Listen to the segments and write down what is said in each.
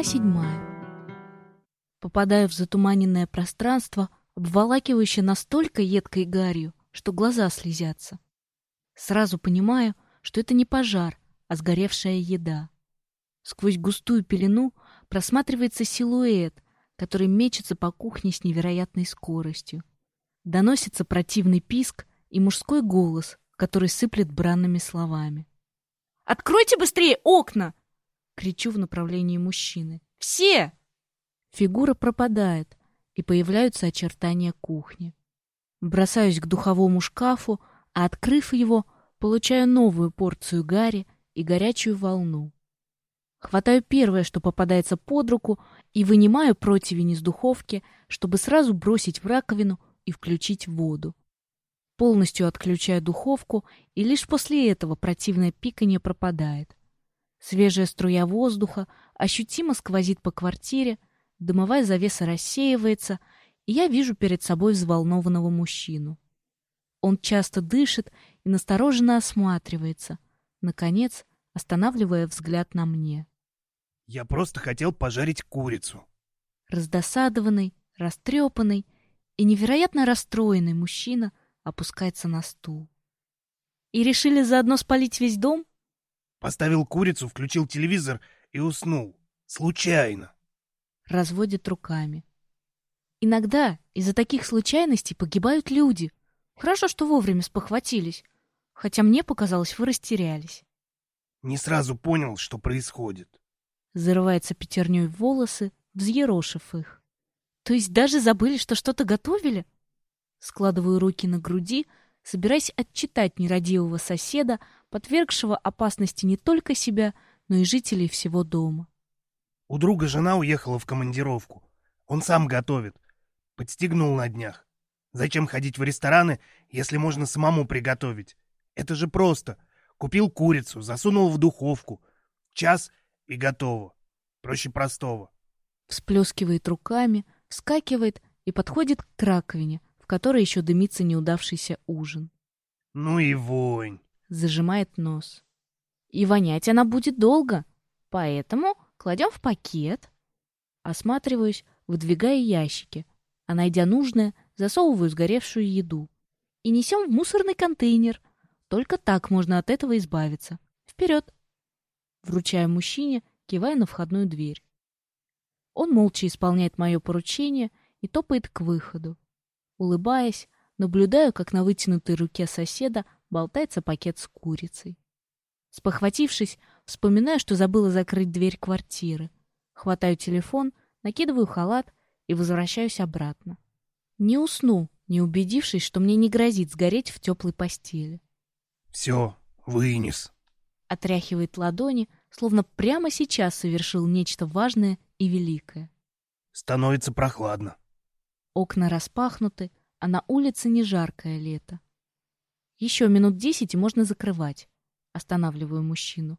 Глава седьмая. Попадаю в затуманенное пространство, обволакивающее настолько едкой гарью, что глаза слезятся. Сразу понимаю, что это не пожар, а сгоревшая еда. Сквозь густую пелену просматривается силуэт, который мечется по кухне с невероятной скоростью. Доносится противный писк и мужской голос, который сыплет бранными словами. «Откройте быстрее окна!» Кричу в направлении мужчины. «Все!» Фигура пропадает, и появляются очертания кухни. Бросаюсь к духовому шкафу, а, открыв его, получаю новую порцию гари и горячую волну. Хватаю первое, что попадается под руку, и вынимаю противень из духовки, чтобы сразу бросить в раковину и включить воду. Полностью отключаю духовку, и лишь после этого противное пиканье пропадает. Свежая струя воздуха ощутимо сквозит по квартире, дымовая завеса рассеивается, и я вижу перед собой взволнованного мужчину. Он часто дышит и настороженно осматривается, наконец, останавливая взгляд на мне. «Я просто хотел пожарить курицу». Раздосадованный, растрепанный и невероятно расстроенный мужчина опускается на стул. «И решили заодно спалить весь дом?» Поставил курицу, включил телевизор и уснул. Случайно. Разводит руками. Иногда из-за таких случайностей погибают люди. Хорошо, что вовремя спохватились. Хотя мне показалось, вы растерялись. Не сразу понял, что происходит. Зарывается пятерней в волосы, взъерошив их. То есть даже забыли, что что-то готовили? Складываю руки на груди, собираясь отчитать нерадивого соседа, подвергшего опасности не только себя, но и жителей всего дома. У друга жена уехала в командировку. Он сам готовит. Подстегнул на днях. Зачем ходить в рестораны, если можно самому приготовить? Это же просто. Купил курицу, засунул в духовку. Час и готово. Проще простого. Всплескивает руками, вскакивает и подходит к раковине, в которой еще дымится неудавшийся ужин. Ну и вонь зажимает нос. И вонять она будет долго, поэтому кладем в пакет. Осматриваюсь, выдвигая ящики, а найдя нужное, засовываю сгоревшую еду. И несем в мусорный контейнер. Только так можно от этого избавиться. Вперед! Вручаю мужчине, кивая на входную дверь. Он молча исполняет мое поручение и топает к выходу. Улыбаясь, наблюдаю, как на вытянутой руке соседа болтается пакет с курицей. Спохватившись, вспоминаю, что забыла закрыть дверь квартиры. Хватаю телефон, накидываю халат и возвращаюсь обратно. Не усну, не убедившись, что мне не грозит сгореть в теплой постели. «Все, вынес», — отряхивает ладони, словно прямо сейчас совершил нечто важное и великое. «Становится прохладно». Окна распахнуты, а на улице не жаркое лето. Еще минут десять и можно закрывать. Останавливаю мужчину.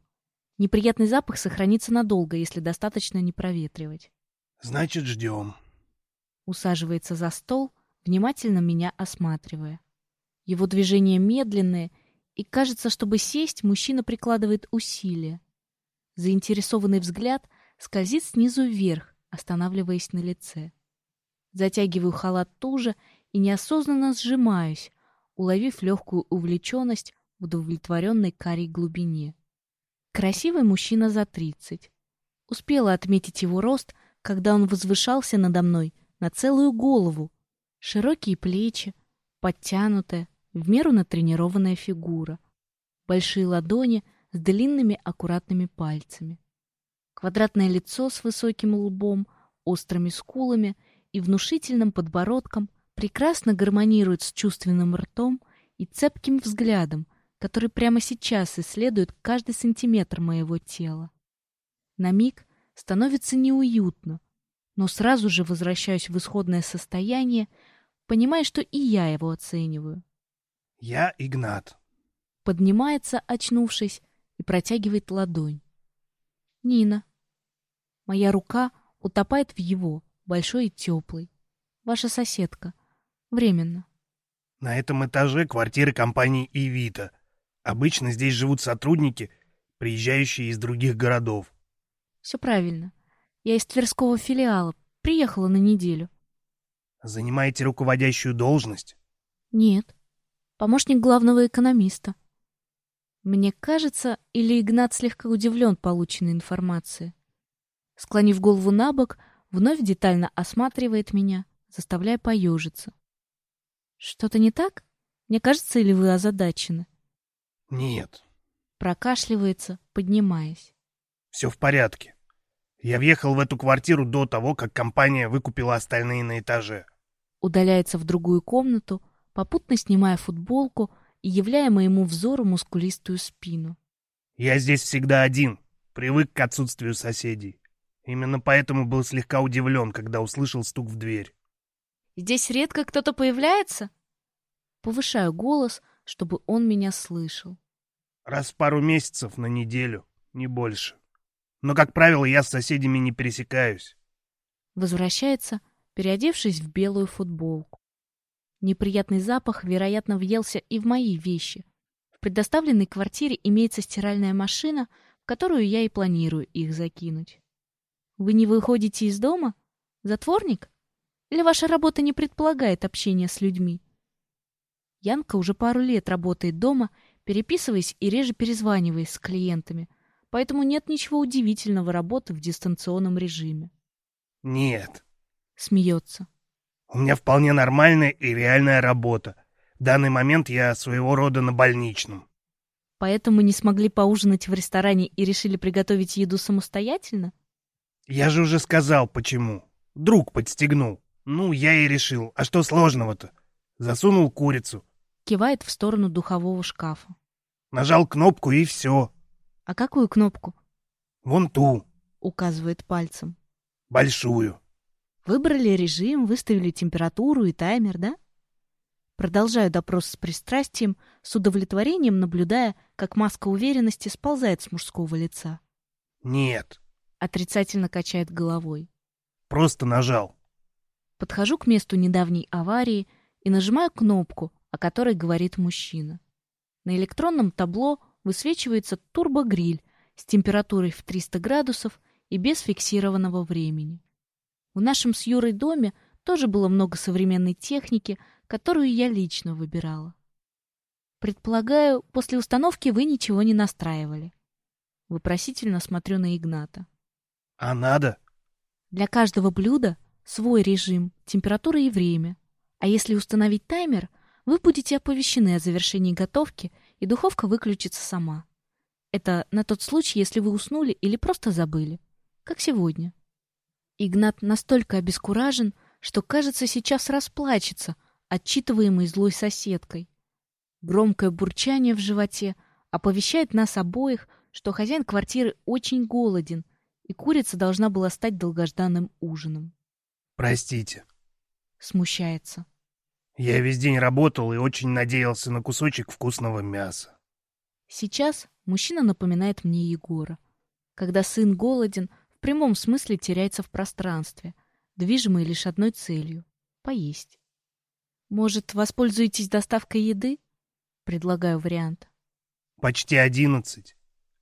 Неприятный запах сохранится надолго, если достаточно не проветривать. Значит, ждем. Усаживается за стол, внимательно меня осматривая. Его движения медленные, и кажется, чтобы сесть, мужчина прикладывает усилия. Заинтересованный взгляд скользит снизу вверх, останавливаясь на лице. Затягиваю халат туже и неосознанно сжимаюсь, уловив легкую увлеченность в удовлетворенной карей глубине. Красивый мужчина за тридцать. Успела отметить его рост, когда он возвышался надо мной на целую голову. Широкие плечи, подтянутая, в меру натренированная фигура. Большие ладони с длинными аккуратными пальцами. Квадратное лицо с высоким лбом, острыми скулами и внушительным подбородком — прекрасно гармонирует с чувственным ртом и цепким взглядом, который прямо сейчас исследует каждый сантиметр моего тела. На миг становится неуютно, но сразу же возвращаюсь в исходное состояние, понимая, что и я его оцениваю. «Я Игнат». Поднимается, очнувшись, и протягивает ладонь. «Нина». Моя рука утопает в его, большой и теплый. Ваша соседка. Временно. На этом этаже квартиры компании «Ивита». Обычно здесь живут сотрудники, приезжающие из других городов. Все правильно. Я из Тверского филиала. Приехала на неделю. Занимаете руководящую должность? Нет. Помощник главного экономиста. Мне кажется, или Игнат слегка удивлен полученной информацией. Склонив голову на бок, вновь детально осматривает меня, заставляя поежиться. Что-то не так? Мне кажется, или вы озадачены? Нет. Прокашливается, поднимаясь. Все в порядке. Я въехал в эту квартиру до того, как компания выкупила остальные на этаже. Удаляется в другую комнату, попутно снимая футболку и являя моему взору мускулистую спину. Я здесь всегда один, привык к отсутствию соседей. Именно поэтому был слегка удивлен, когда услышал стук в дверь. «Здесь редко кто-то появляется?» Повышаю голос, чтобы он меня слышал. «Раз в пару месяцев на неделю, не больше. Но, как правило, я с соседями не пересекаюсь». Возвращается, переодевшись в белую футболку. Неприятный запах, вероятно, въелся и в мои вещи. В предоставленной квартире имеется стиральная машина, в которую я и планирую их закинуть. Вы не выходите из дома? Затворник? Или ваша работа не предполагает общения с людьми? Янка уже пару лет работает дома, переписываясь и реже перезваниваясь с клиентами, поэтому нет ничего удивительного работы в дистанционном режиме. «Нет», — смеется. «У меня вполне нормальная и реальная работа. В данный момент я своего рода на больничном». «Поэтому не смогли поужинать в ресторане и решили приготовить еду самостоятельно?» Я же уже сказал, почему. Друг подстегнул. Ну, я и решил. А что сложного-то? Засунул курицу. Кивает в сторону духового шкафа. Нажал кнопку и все. А какую кнопку? Вон ту. Указывает пальцем. Большую. Выбрали режим, выставили температуру и таймер, да? Продолжаю допрос с пристрастием, с удовлетворением наблюдая, как маска уверенности сползает с мужского лица. Нет. Отрицательно качает головой. Просто нажал. Подхожу к месту недавней аварии и нажимаю кнопку, о которой говорит мужчина. На электронном табло высвечивается турбогриль с температурой в 300 градусов и без фиксированного времени. В нашем с Юрой доме тоже было много современной техники, которую я лично выбирала. Предполагаю, после установки вы ничего не настраивали. Вопросительно смотрю на Игната. А надо? Для каждого блюда свой режим, температура и время. А если установить таймер, вы будете оповещены о завершении готовки, и духовка выключится сама. Это на тот случай, если вы уснули или просто забыли. Как сегодня. Игнат настолько обескуражен, что, кажется, сейчас расплачется, отчитываемый злой соседкой. Громкое бурчание в животе оповещает нас обоих, что хозяин квартиры очень голоден и курица должна была стать долгожданным ужином. «Простите». Смущается. «Я весь день работал и очень надеялся на кусочек вкусного мяса». Сейчас мужчина напоминает мне Егора. Когда сын голоден, в прямом смысле теряется в пространстве, движимый лишь одной целью — поесть. «Может, воспользуетесь доставкой еды?» Предлагаю вариант. «Почти одиннадцать.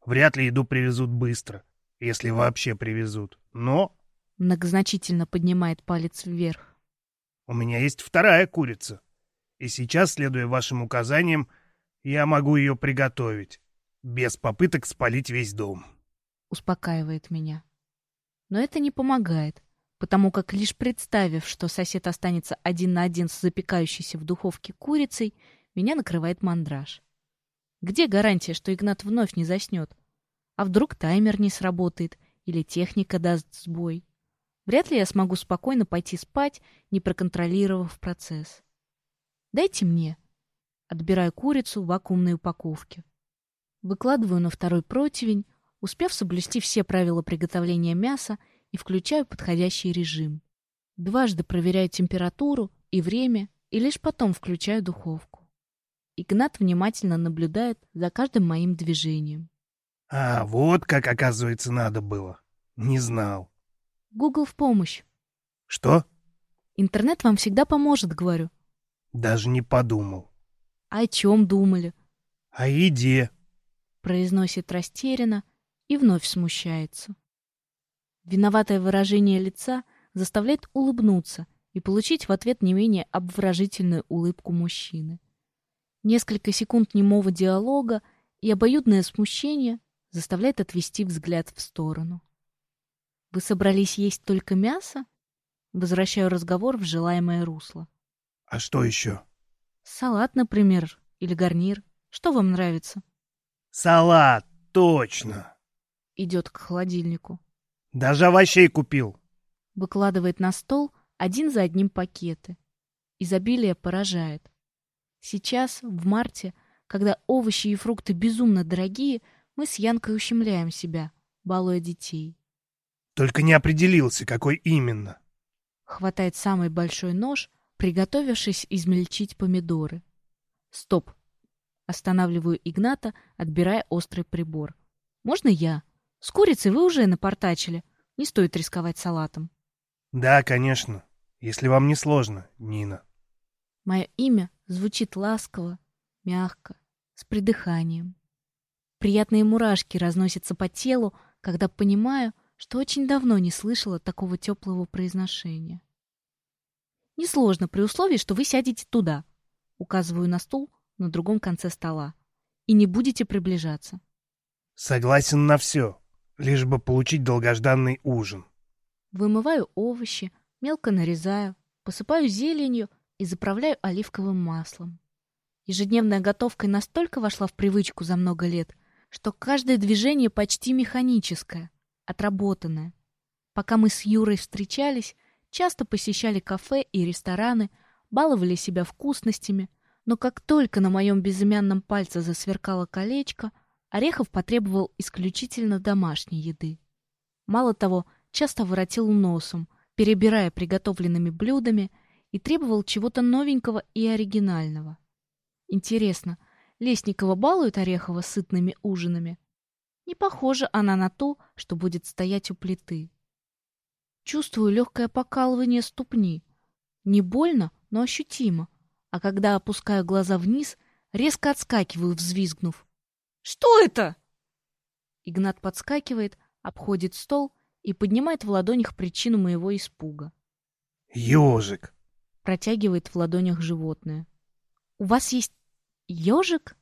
Вряд ли еду привезут быстро если вообще привезут. Но... Многозначительно поднимает палец вверх. У меня есть вторая курица. И сейчас, следуя вашим указаниям, я могу ее приготовить. Без попыток спалить весь дом. Успокаивает меня. Но это не помогает, потому как лишь представив, что сосед останется один на один с запекающейся в духовке курицей, меня накрывает мандраж. Где гарантия, что Игнат вновь не заснет? А вдруг таймер не сработает или техника даст сбой? Вряд ли я смогу спокойно пойти спать, не проконтролировав процесс. Дайте мне. Отбираю курицу в вакуумной упаковке. Выкладываю на второй противень, успев соблюсти все правила приготовления мяса и включаю подходящий режим. Дважды проверяю температуру и время, и лишь потом включаю духовку. Игнат внимательно наблюдает за каждым моим движением. А, вот как, оказывается, надо было. Не знал. Google в помощь. Что? Интернет вам всегда поможет, говорю. Даже не подумал. О чем думали? О еде. Произносит растерянно и вновь смущается. Виноватое выражение лица заставляет улыбнуться и получить в ответ не менее обворожительную улыбку мужчины. Несколько секунд немого диалога и обоюдное смущение заставляет отвести взгляд в сторону. «Вы собрались есть только мясо?» Возвращаю разговор в желаемое русло. «А что еще?» «Салат, например, или гарнир. Что вам нравится?» «Салат, точно!» Идет к холодильнику. «Даже овощей купил!» Выкладывает на стол один за одним пакеты. Изобилие поражает. Сейчас, в марте, когда овощи и фрукты безумно дорогие, мы с Янкой ущемляем себя, балуя детей. Только не определился, какой именно. Хватает самый большой нож, приготовившись измельчить помидоры. Стоп. Останавливаю Игната, отбирая острый прибор. Можно я? С курицей вы уже напортачили. Не стоит рисковать салатом. Да, конечно. Если вам не сложно, Нина. Мое имя звучит ласково, мягко, с придыханием. Приятные мурашки разносятся по телу, когда понимаю, что очень давно не слышала такого теплого произношения. Несложно при условии, что вы сядете туда. Указываю на стул на другом конце стола. И не будете приближаться. Согласен на все, лишь бы получить долгожданный ужин. Вымываю овощи, мелко нарезаю, посыпаю зеленью и заправляю оливковым маслом. Ежедневная готовка настолько вошла в привычку за много лет, что каждое движение почти механическое, отработанное. Пока мы с Юрой встречались, часто посещали кафе и рестораны, баловали себя вкусностями, но как только на моем безымянном пальце засверкало колечко, Орехов потребовал исключительно домашней еды. Мало того, часто воротил носом, перебирая приготовленными блюдами и требовал чего-то новенького и оригинального. Интересно, Лесникова балует Орехова сытными ужинами? Не похожа она на то, что будет стоять у плиты. Чувствую легкое покалывание ступни. Не больно, но ощутимо. А когда опускаю глаза вниз, резко отскакиваю, взвизгнув. «Что это?» Игнат подскакивает, обходит стол и поднимает в ладонях причину моего испуга. «Ежик!» Протягивает в ладонях животное. «У вас есть ежик?»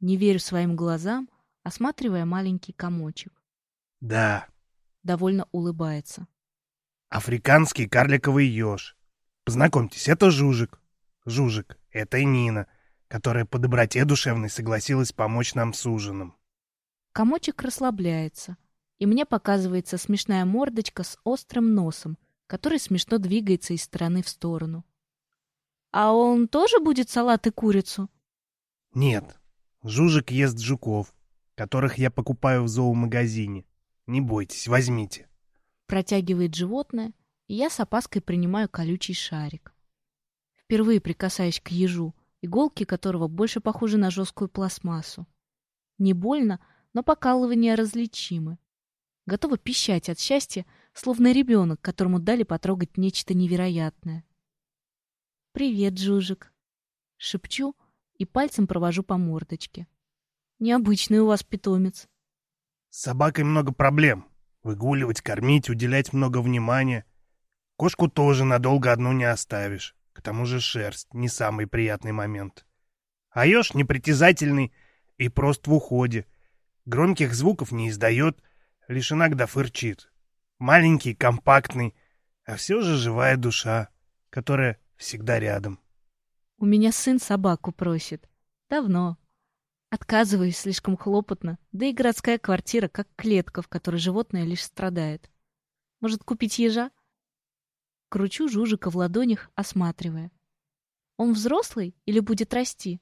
Не верю своим глазам, осматривая маленький комочек. «Да». Довольно улыбается. «Африканский карликовый еж. Познакомьтесь, это Жужик. Жужик, это и Нина, которая по доброте душевной согласилась помочь нам с ужином». Комочек расслабляется, и мне показывается смешная мордочка с острым носом, который смешно двигается из стороны в сторону. «А он тоже будет салат и курицу?» «Нет, Жужик ест жуков, которых я покупаю в зоомагазине. Не бойтесь, возьмите». Протягивает животное, и я с опаской принимаю колючий шарик. Впервые прикасаюсь к ежу, иголки которого больше похожи на жесткую пластмассу. Не больно, но покалывания различимы. Готова пищать от счастья, словно ребенок, которому дали потрогать нечто невероятное. «Привет, Жужик!» Шепчу и пальцем провожу по мордочке. «Необычный у вас питомец». С собакой много проблем. Выгуливать, кормить, уделять много внимания. Кошку тоже надолго одну не оставишь. К тому же шерсть — не самый приятный момент. А еж непритязательный и прост в уходе. Громких звуков не издает, лишь иногда фырчит. Маленький, компактный, а все же живая душа, которая всегда рядом. У меня сын собаку просит. Давно. Отказываюсь слишком хлопотно, да и городская квартира как клетка, в которой животное лишь страдает. Может, купить ежа? Кручу Жужика в ладонях, осматривая. Он взрослый или будет расти?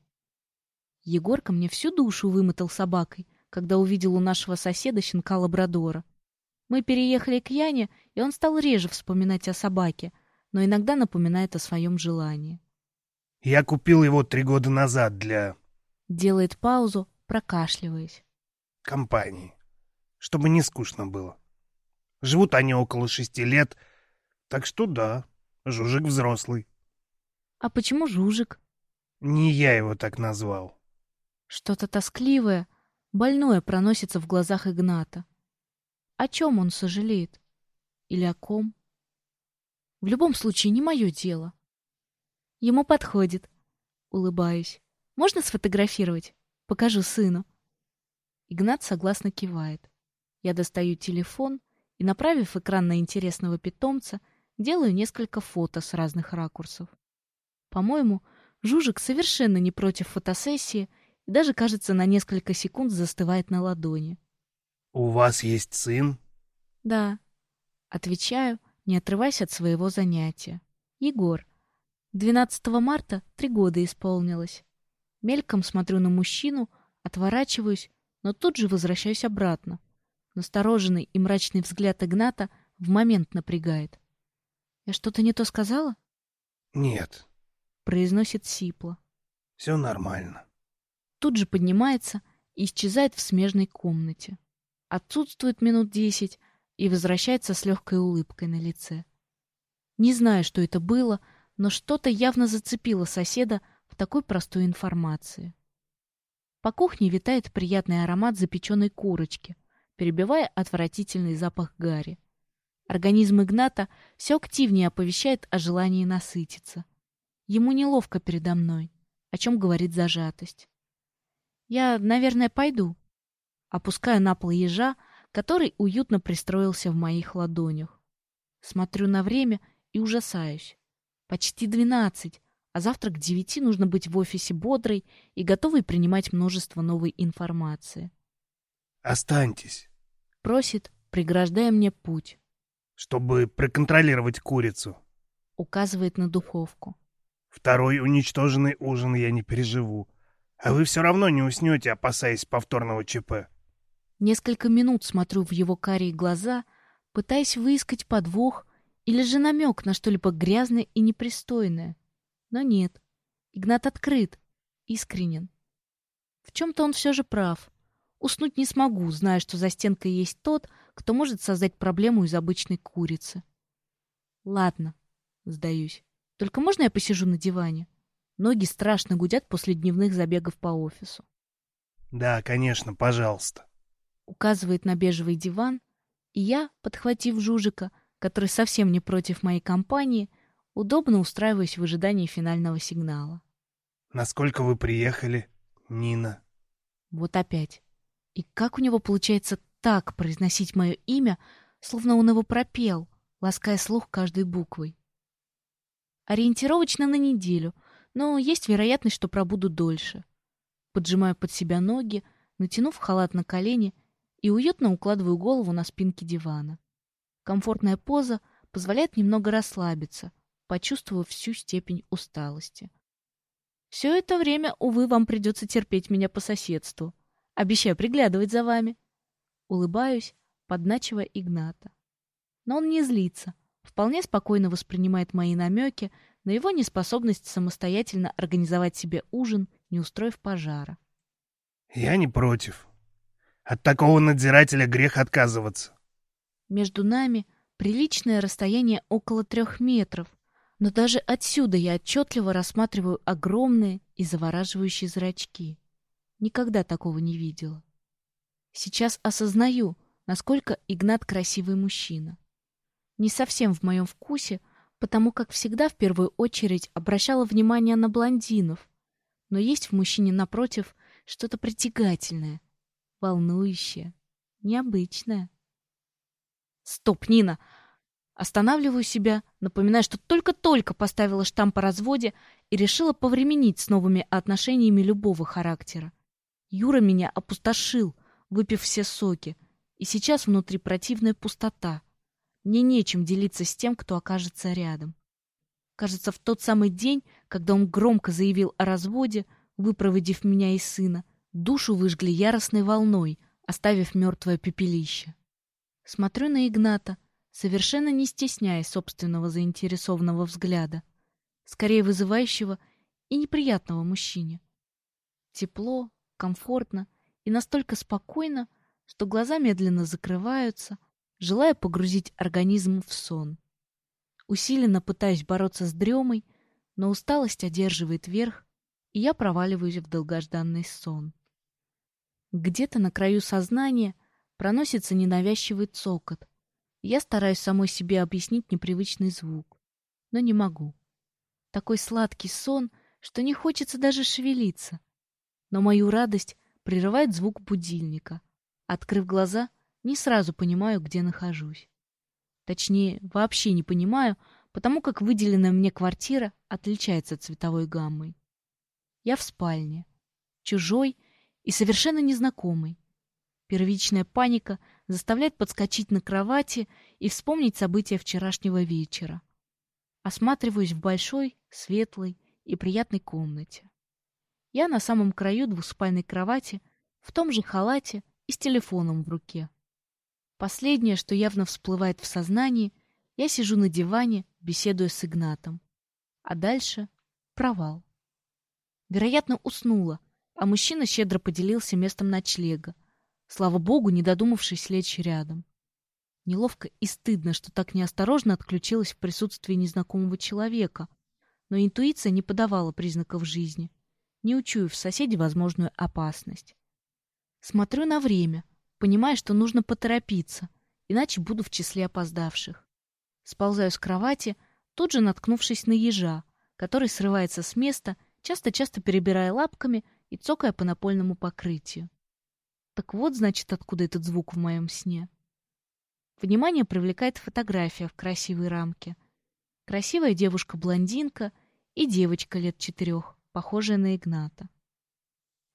Егорка мне всю душу вымотал собакой, когда увидел у нашего соседа щенка лабрадора. Мы переехали к Яне, и он стал реже вспоминать о собаке, но иногда напоминает о своем желании. Я купил его три года назад для Делает паузу, прокашливаясь. компании, чтобы не скучно было. Живут они около шести лет, так что да, Жужик взрослый. А почему Жужик? Не я его так назвал. Что-то тоскливое, больное проносится в глазах Игната. О чем он сожалеет? Или о ком? В любом случае, не мое дело. Ему подходит. Улыбаюсь. Можно сфотографировать? Покажу сыну. Игнат согласно кивает. Я достаю телефон и, направив экран на интересного питомца, делаю несколько фото с разных ракурсов. По-моему, Жужик совершенно не против фотосессии и даже, кажется, на несколько секунд застывает на ладони. «У вас есть сын?» «Да». Отвечаю, не отрываясь от своего занятия. «Егор. 12 марта три года исполнилось. Мельком смотрю на мужчину, отворачиваюсь, но тут же возвращаюсь обратно. Настороженный и мрачный взгляд Игната в момент напрягает. «Я что-то не то сказала?» «Нет», — произносит сипло. «Все нормально». Тут же поднимается и исчезает в смежной комнате. Отсутствует минут десять и возвращается с легкой улыбкой на лице. Не знаю, что это было, но что-то явно зацепило соседа такой простой информации. По кухне витает приятный аромат запеченной курочки, перебивая отвратительный запах гари. Организм Игната все активнее оповещает о желании насытиться. Ему неловко передо мной, о чем говорит зажатость. Я, наверное, пойду. Опускаю на пол ежа, который уютно пристроился в моих ладонях. Смотрю на время и ужасаюсь. Почти двенадцать, а завтра к девяти нужно быть в офисе бодрой и готовой принимать множество новой информации. «Останьтесь», — просит, преграждая мне путь чтобы проконтролировать курицу. Указывает на духовку. Второй уничтоженный ужин я не переживу. А вы все равно не уснете, опасаясь повторного ЧП. Несколько минут смотрю в его карие глаза, пытаясь выискать подвох или же намек на что-либо грязное и непристойное. Но нет. Игнат открыт, искренен. В чем-то он все же прав. Уснуть не смогу, зная, что за стенкой есть тот, кто может создать проблему из обычной курицы. Ладно, сдаюсь. Только можно я посижу на диване? Ноги страшно гудят после дневных забегов по офису. Да, конечно, пожалуйста. Указывает на бежевый диван, и я, подхватив Жужика, который совсем не против моей компании, удобно устраиваюсь в ожидании финального сигнала. Насколько вы приехали, Нина? Вот опять. И как у него получается так произносить мое имя, словно он его пропел, лаская слух каждой буквой. Ориентировочно на неделю, но есть вероятность, что пробуду дольше. Поджимаю под себя ноги, натянув халат на колени и уютно укладываю голову на спинке дивана. Комфортная поза позволяет немного расслабиться, почувствовав всю степень усталости. Все это время, увы, вам придется терпеть меня по соседству. Обещаю приглядывать за вами. Улыбаюсь, подначивая Игната. Но он не злится, вполне спокойно воспринимает мои намеки на его неспособность самостоятельно организовать себе ужин, не устроив пожара. «Я не против. От такого надзирателя грех отказываться». Между нами приличное расстояние около трех метров, но даже отсюда я отчетливо рассматриваю огромные и завораживающие зрачки. Никогда такого не видела. Сейчас осознаю, насколько Игнат красивый мужчина. Не совсем в моем вкусе, потому как всегда в первую очередь обращала внимание на блондинов, но есть в мужчине напротив что-то притягательное, волнующее, необычное. Стоп, Нина! Останавливаю себя, напоминая, что только-только поставила штамп о разводе и решила повременить с новыми отношениями любого характера. Юра меня опустошил — выпив все соки, и сейчас внутри противная пустота. Мне нечем делиться с тем, кто окажется рядом. Кажется, в тот самый день, когда он громко заявил о разводе, выпроводив меня и сына, душу выжгли яростной волной, оставив мертвое пепелище. Смотрю на Игната, совершенно не стесняя собственного заинтересованного взгляда, скорее вызывающего и неприятного мужчине. Тепло, комфортно и настолько спокойно, что глаза медленно закрываются, желая погрузить организм в сон. Усиленно пытаюсь бороться с дремой, но усталость одерживает верх, и я проваливаюсь в долгожданный сон. Где-то на краю сознания проносится ненавязчивый цокот. Я стараюсь самой себе объяснить непривычный звук, но не могу. Такой сладкий сон, что не хочется даже шевелиться. Но мою радость прерывает звук будильника. Открыв глаза, не сразу понимаю, где нахожусь. Точнее, вообще не понимаю, потому как выделенная мне квартира отличается цветовой гаммой. Я в спальне, чужой и совершенно незнакомый. Первичная паника заставляет подскочить на кровати и вспомнить события вчерашнего вечера. Осматриваюсь в большой, светлой и приятной комнате. Я на самом краю двуспальной кровати, в том же халате и с телефоном в руке. Последнее, что явно всплывает в сознании, я сижу на диване, беседуя с Игнатом. А дальше — провал. Вероятно, уснула, а мужчина щедро поделился местом ночлега, слава богу, не додумавшись лечь рядом. Неловко и стыдно, что так неосторожно отключилась в присутствии незнакомого человека, но интуиция не подавала признаков жизни, не учуяв в соседе возможную опасность. Смотрю на время, понимая, что нужно поторопиться, иначе буду в числе опоздавших. Сползаю с кровати, тут же наткнувшись на ежа, который срывается с места, часто-часто перебирая лапками и цокая по напольному покрытию. Так вот, значит, откуда этот звук в моем сне. Внимание привлекает фотография в красивой рамке. Красивая девушка-блондинка и девочка лет четырех, похожая на Игната.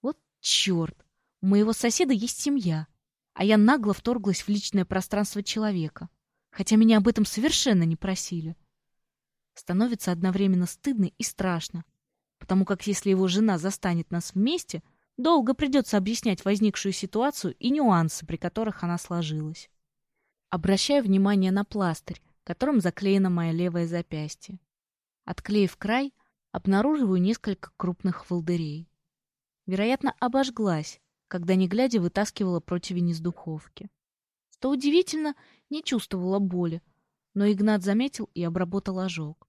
Вот черт! У моего соседа есть семья, а я нагло вторглась в личное пространство человека, хотя меня об этом совершенно не просили. Становится одновременно стыдно и страшно, потому как если его жена застанет нас вместе, долго придется объяснять возникшую ситуацию и нюансы, при которых она сложилась. Обращаю внимание на пластырь, которым заклеено мое левое запястье. Отклеив край, обнаруживаю несколько крупных волдырей. Вероятно, обожглась, когда, не глядя, вытаскивала противень из духовки. Что удивительно, не чувствовала боли, но Игнат заметил и обработал ожог.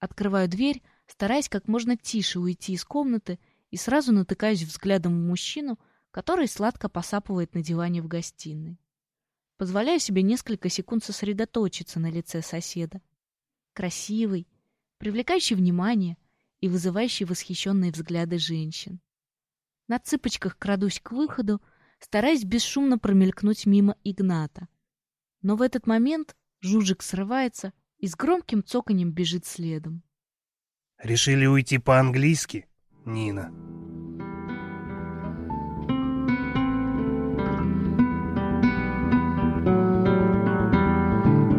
Открываю дверь, стараясь как можно тише уйти из комнаты, и сразу натыкаюсь взглядом в мужчину, который сладко посапывает на диване в гостиной. Позволяю себе несколько секунд сосредоточиться на лице соседа. Красивый, привлекающий внимание и вызывающий восхищенные взгляды женщин. На цыпочках крадусь к выходу, стараясь бесшумно промелькнуть мимо Игната. Но в этот момент Жужик срывается и с громким цоканем бежит следом. «Решили уйти по-английски, Нина?»